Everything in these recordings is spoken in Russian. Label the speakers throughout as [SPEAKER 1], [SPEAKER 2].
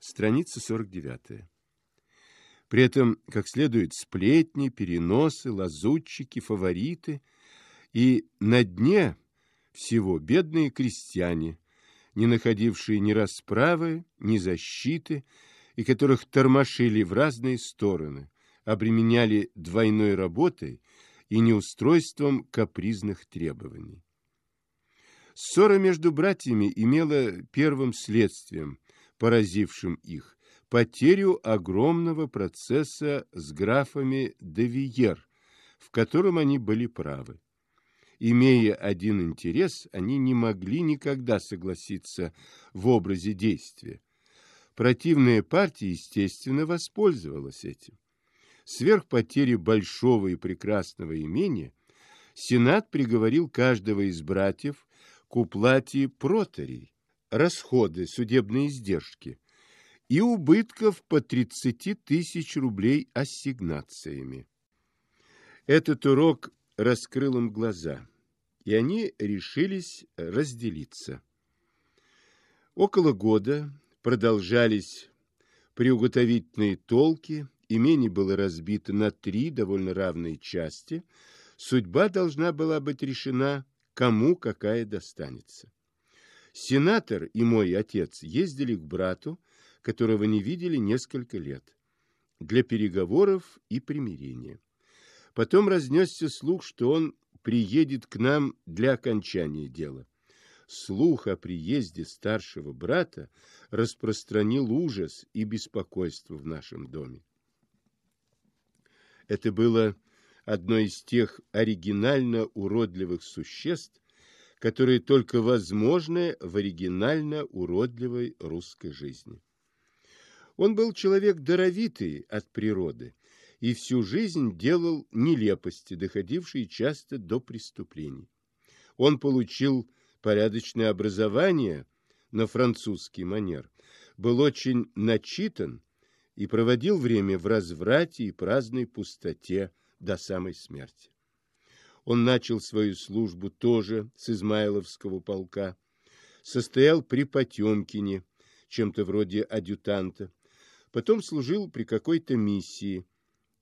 [SPEAKER 1] Страница 49. При этом, как следует, сплетни, переносы, лазутчики, фавориты. И на дне всего бедные крестьяне, не находившие ни расправы, ни защиты, и которых тормошили в разные стороны, обременяли двойной работой и неустройством капризных требований. Ссора между братьями имела первым следствием, поразившим их, потерю огромного процесса с графами Девиер, в котором они были правы. Имея один интерес, они не могли никогда согласиться в образе действия. Противная партия, естественно, воспользовалась этим. Сверх потери большого и прекрасного имения, Сенат приговорил каждого из братьев к уплате проторий, расходы, судебные издержки и убытков по 30 тысяч рублей ассигнациями. Этот урок раскрыл им глаза, и они решились разделиться. Около года продолжались приуготовительные толки, имение было разбито на три довольно равные части, судьба должна была быть решена, кому какая достанется. Сенатор и мой отец ездили к брату, которого не видели несколько лет, для переговоров и примирения. Потом разнесся слух, что он приедет к нам для окончания дела. Слух о приезде старшего брата распространил ужас и беспокойство в нашем доме. Это было одно из тех оригинально уродливых существ, которые только возможны в оригинально уродливой русской жизни. Он был человек даровитый от природы, и всю жизнь делал нелепости, доходившие часто до преступлений. Он получил порядочное образование на французский манер, был очень начитан и проводил время в разврате и праздной пустоте до самой смерти. Он начал свою службу тоже с Измайловского полка, состоял при Потемкине, чем-то вроде адъютанта, потом служил при какой-то миссии –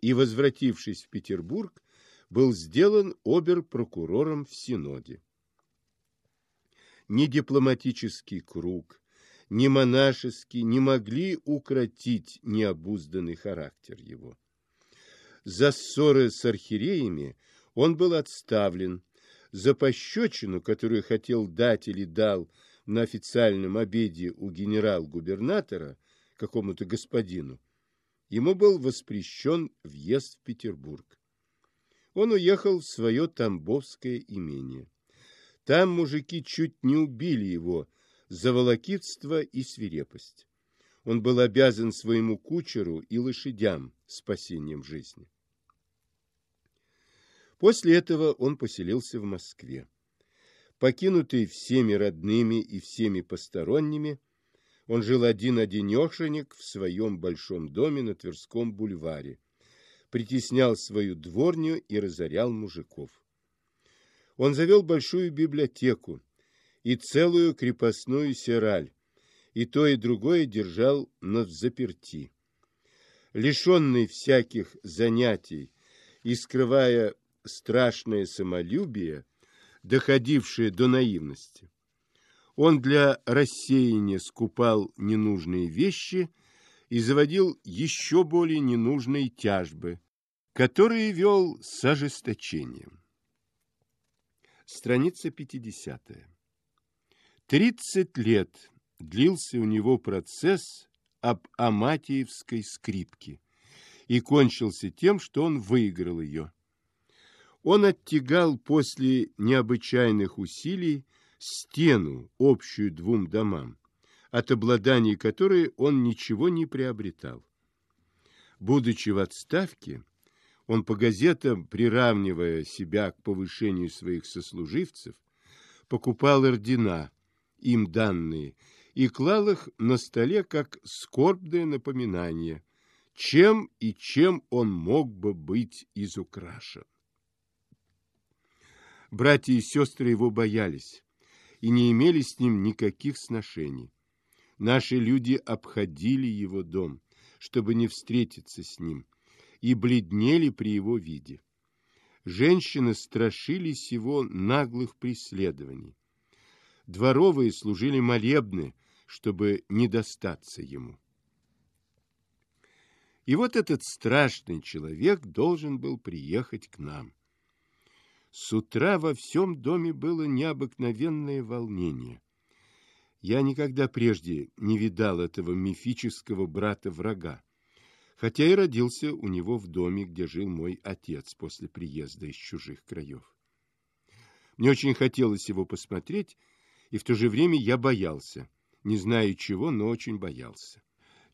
[SPEAKER 1] и, возвратившись в Петербург, был сделан обер-прокурором в Синоде. Ни дипломатический круг, ни монашеский не могли укротить необузданный характер его. За ссоры с архиереями он был отставлен, за пощечину, которую хотел дать или дал на официальном обеде у генерал-губернатора какому-то господину, ему был воспрещен въезд в Петербург. Он уехал в свое Тамбовское имение. Там мужики чуть не убили его за волокитство и свирепость. Он был обязан своему кучеру и лошадям спасением жизни. После этого он поселился в Москве. Покинутый всеми родными и всеми посторонними, он жил один-одинешенек в своем большом доме на Тверском бульваре, притеснял свою дворню и разорял мужиков. Он завел большую библиотеку и целую крепостную сераль, и то и другое держал на заперти. Лишенный всяких занятий и скрывая страшное самолюбие, доходившее до наивности, он для рассеяния скупал ненужные вещи и заводил еще более ненужные тяжбы, которые вел с ожесточением. Страница 50. Тридцать лет длился у него процесс об Аматиевской скрипке и кончился тем, что он выиграл ее. Он оттягал после необычайных усилий стену, общую двум домам, от обладания которой он ничего не приобретал. Будучи в отставке, он по газетам, приравнивая себя к повышению своих сослуживцев, покупал ордена, им данные, и клал их на столе как скорбное напоминание, чем и чем он мог бы быть изукрашен. Братья и сестры его боялись, и не имели с ним никаких сношений. Наши люди обходили его дом, чтобы не встретиться с ним, и бледнели при его виде. Женщины страшились его наглых преследований. Дворовые служили молебны, чтобы не достаться ему. И вот этот страшный человек должен был приехать к нам. С утра во всем доме было необыкновенное волнение. Я никогда прежде не видал этого мифического брата-врага, хотя и родился у него в доме, где жил мой отец после приезда из чужих краев. Мне очень хотелось его посмотреть, и в то же время я боялся. Не знаю чего, но очень боялся.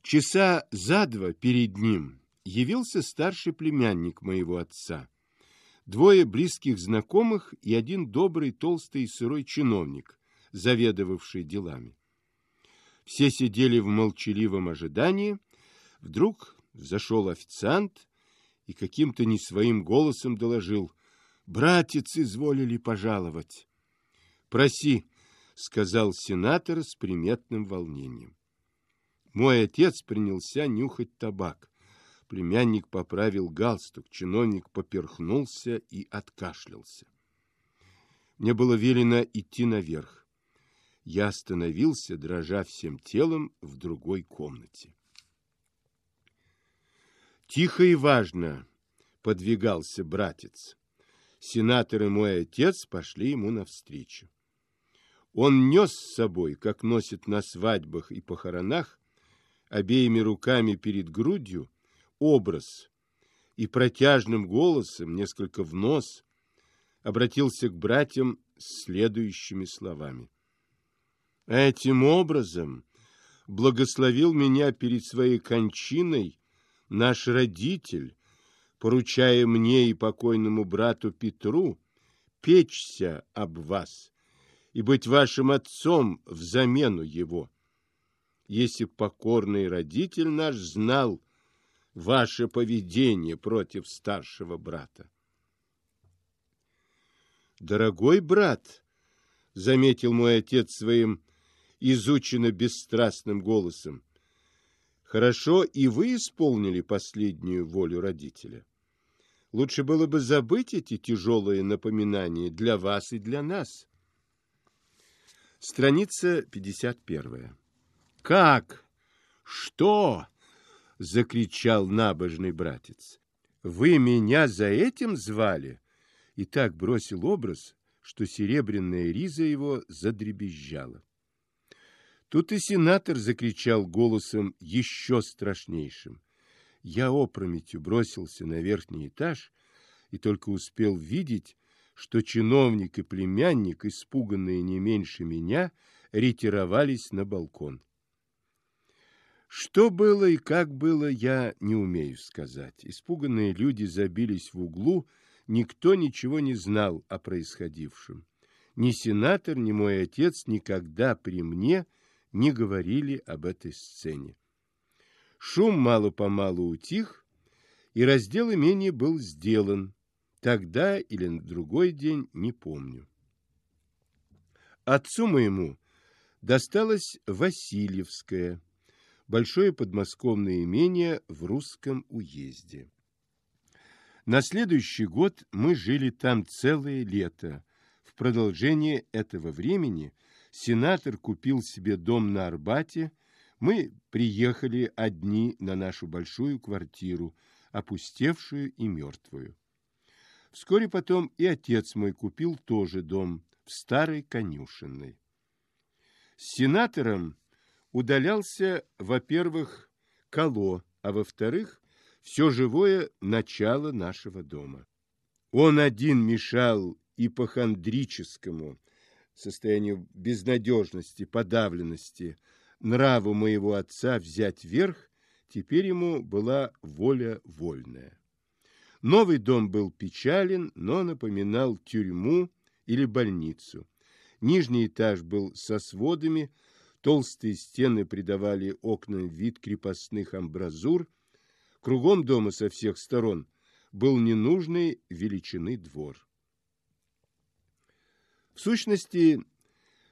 [SPEAKER 1] Часа за два перед ним явился старший племянник моего отца, двое близких знакомых и один добрый, толстый и сырой чиновник, заведовавший делами. Все сидели в молчаливом ожидании. Вдруг взошел официант и каким-то не своим голосом доложил. «Братец изволили пожаловать». «Проси», — сказал сенатор с приметным волнением. Мой отец принялся нюхать табак. Племянник поправил галстук, чиновник поперхнулся и откашлялся. Мне было велено идти наверх. Я остановился, дрожа всем телом, в другой комнате. Тихо и важно подвигался братец. Сенатор и мой отец пошли ему навстречу. Он нес с собой, как носит на свадьбах и похоронах, обеими руками перед грудью, образ и протяжным голосом, несколько в нос, обратился к братьям с следующими словами. «Этим образом благословил меня перед своей кончиной наш родитель, поручая мне и покойному брату Петру печься об вас» и быть вашим отцом в замену его. Если покорный родитель наш знал ваше поведение против старшего брата. Дорогой брат, заметил мой отец своим изученно бесстрастным голосом, хорошо и вы исполнили последнюю волю родителя. Лучше было бы забыть эти тяжелые напоминания для вас и для нас. Страница 51. «Как? Что?» — закричал набожный братец. «Вы меня за этим звали?» И так бросил образ, что серебряная риза его задребезжала. Тут и сенатор закричал голосом еще страшнейшим. Я опрометью бросился на верхний этаж и только успел видеть, что чиновник и племянник, испуганные не меньше меня, ретировались на балкон. Что было и как было, я не умею сказать. Испуганные люди забились в углу, никто ничего не знал о происходившем. Ни сенатор, ни мой отец никогда при мне не говорили об этой сцене. Шум мало-помалу утих, и раздел имения был сделан, Тогда или на другой день, не помню. Отцу моему досталось Васильевское, большое подмосковное имение в русском уезде. На следующий год мы жили там целое лето. В продолжение этого времени сенатор купил себе дом на Арбате, мы приехали одни на нашу большую квартиру, опустевшую и мертвую. Вскоре потом и отец мой купил тоже дом в старой конюшенной. С сенатором удалялся, во-первых, Кало, а во-вторых, все живое начало нашего дома. Он один мешал ипохондрическому состоянию безнадежности, подавленности, нраву моего отца взять верх, теперь ему была воля вольная. Новый дом был печален, но напоминал тюрьму или больницу. Нижний этаж был со сводами, толстые стены придавали окнам вид крепостных амбразур. Кругом дома со всех сторон был ненужный величины двор. В сущности,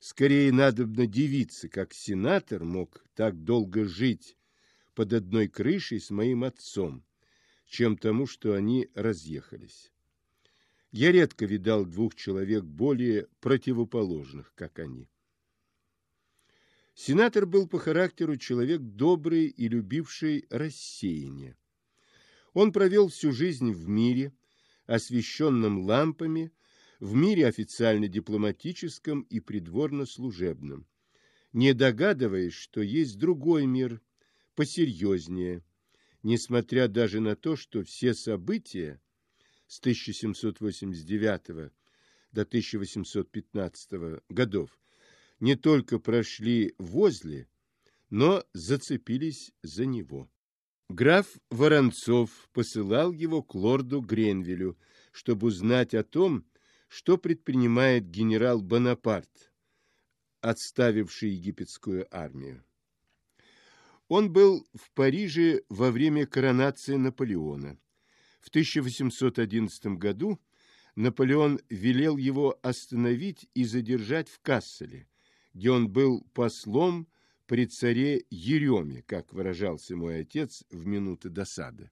[SPEAKER 1] Скорее надобно дивиться, как сенатор мог так долго жить под одной крышей с моим отцом, чем тому, что они разъехались. Я редко видал двух человек более противоположных, как они. Сенатор был по характеру человек добрый и любивший рассеяние. Он провел всю жизнь в мире, освещенном лампами, в мире официально-дипломатическом и придворно-служебном, не догадываясь, что есть другой мир, посерьезнее, несмотря даже на то, что все события с 1789 до 1815 годов не только прошли возле, но зацепились за него. Граф Воронцов посылал его к лорду Гренвилю, чтобы узнать о том, что предпринимает генерал Бонапарт, отставивший египетскую армию. Он был в Париже во время коронации Наполеона. В 1811 году Наполеон велел его остановить и задержать в Касселе, где он был послом при царе Ереме, как выражался мой отец в минуты досады.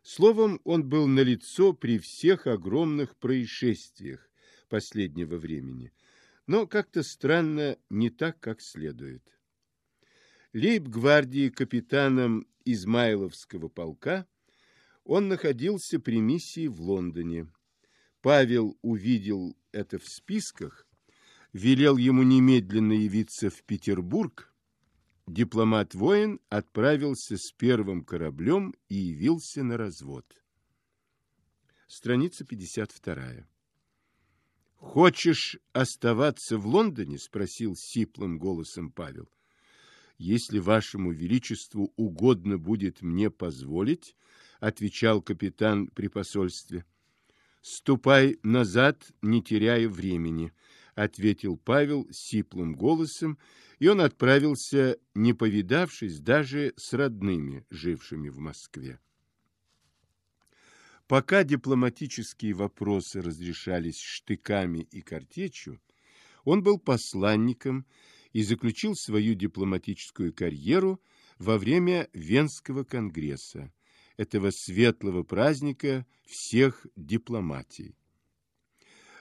[SPEAKER 1] Словом, он был налицо при всех огромных происшествиях последнего времени, но как-то странно не так, как следует. Лейб-гвардии капитаном Измайловского полка он находился при миссии в Лондоне. Павел увидел это в списках, велел ему немедленно явиться в Петербург. Дипломат-воин отправился с первым кораблем и явился на развод. Страница 52. «Хочешь оставаться в Лондоне?» — спросил сиплым голосом Павел если вашему величеству угодно будет мне позволить, отвечал капитан при посольстве. Ступай назад, не теряя времени, ответил Павел сиплым голосом, и он отправился, не повидавшись даже с родными, жившими в Москве. Пока дипломатические вопросы разрешались штыками и картечью, он был посланником и заключил свою дипломатическую карьеру во время Венского конгресса, этого светлого праздника всех дипломатий.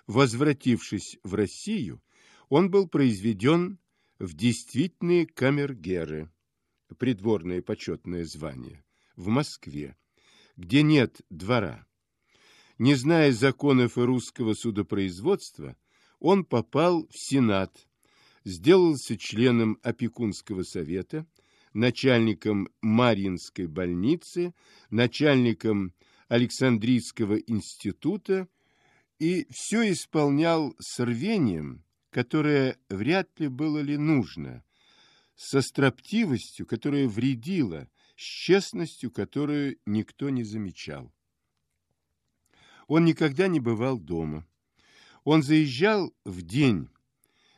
[SPEAKER 1] Возвратившись в Россию, он был произведен в действительные камергеры, придворное почетное звание, в Москве, где нет двора. Не зная законов и русского судопроизводства, он попал в Сенат, сделался членом опекунского совета, начальником Марьинской больницы, начальником Александрийского института и все исполнял с рвением, которое вряд ли было ли нужно, со строптивостью, которая вредила, с честностью, которую никто не замечал. Он никогда не бывал дома. Он заезжал в день,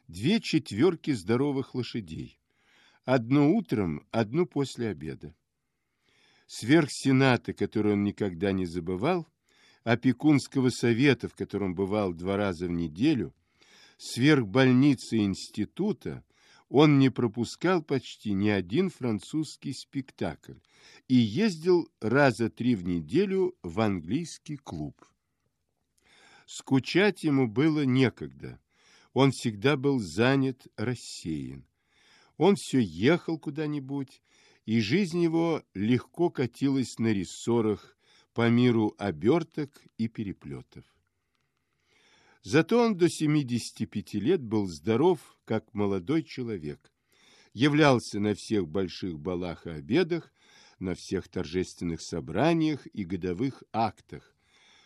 [SPEAKER 1] две четверки здоровых лошадей. Одну утром, одну после обеда. Сверх Сената, который он никогда не забывал, опекунского совета, в котором бывал два раза в неделю, сверх больницы и института, он не пропускал почти ни один французский спектакль и ездил раза три в неделю в английский клуб. Скучать ему было некогда – он всегда был занят, рассеян. Он все ехал куда-нибудь, и жизнь его легко катилась на рессорах по миру оберток и переплетов. Зато он до 75 лет был здоров, как молодой человек, являлся на всех больших балах и обедах, на всех торжественных собраниях и годовых актах,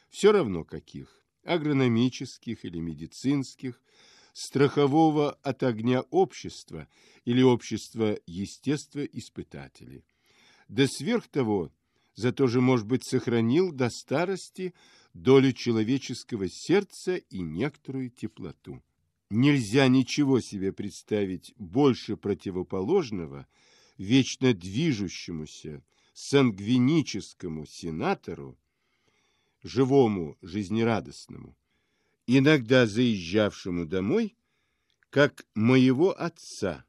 [SPEAKER 1] все равно каких, агрономических или медицинских, страхового от огня общества или общества естествоиспытателей. Да сверх того, зато же, может быть, сохранил до старости долю человеческого сердца и некоторую теплоту. Нельзя ничего себе представить больше противоположного вечно движущемуся, сангвиническому сенатору, живому, жизнерадостному, иногда заезжавшему домой, как моего отца,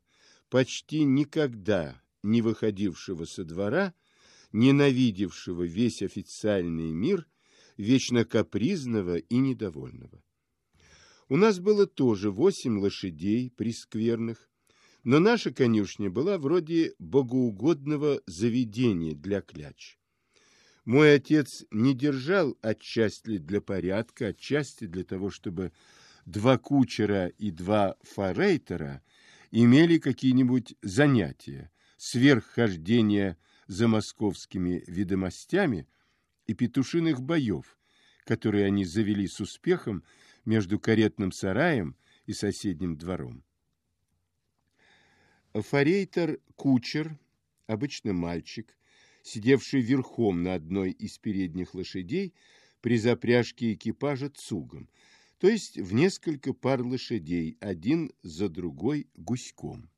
[SPEAKER 1] почти никогда не выходившего со двора, ненавидевшего весь официальный мир, вечно капризного и недовольного. У нас было тоже восемь лошадей прискверных, но наша конюшня была вроде богоугодного заведения для кляч. Мой отец не держал отчасти для порядка, отчасти для того, чтобы два кучера и два форейтера имели какие-нибудь занятия, сверххождения за московскими ведомостями и петушиных боев, которые они завели с успехом между каретным сараем и соседним двором. Форейтер кучер, обычно мальчик, сидевший верхом на одной из передних лошадей при запряжке экипажа цугом, то есть в несколько пар лошадей, один за другой гуськом.